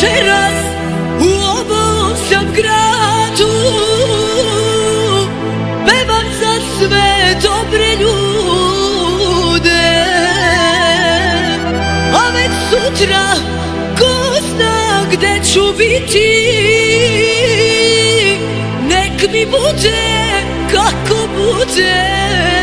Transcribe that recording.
večeras u ovom sam gradu. Pevam za sve dobre ljude. A već sutra ko zna gde ću biti. Nek mi bude kako bude.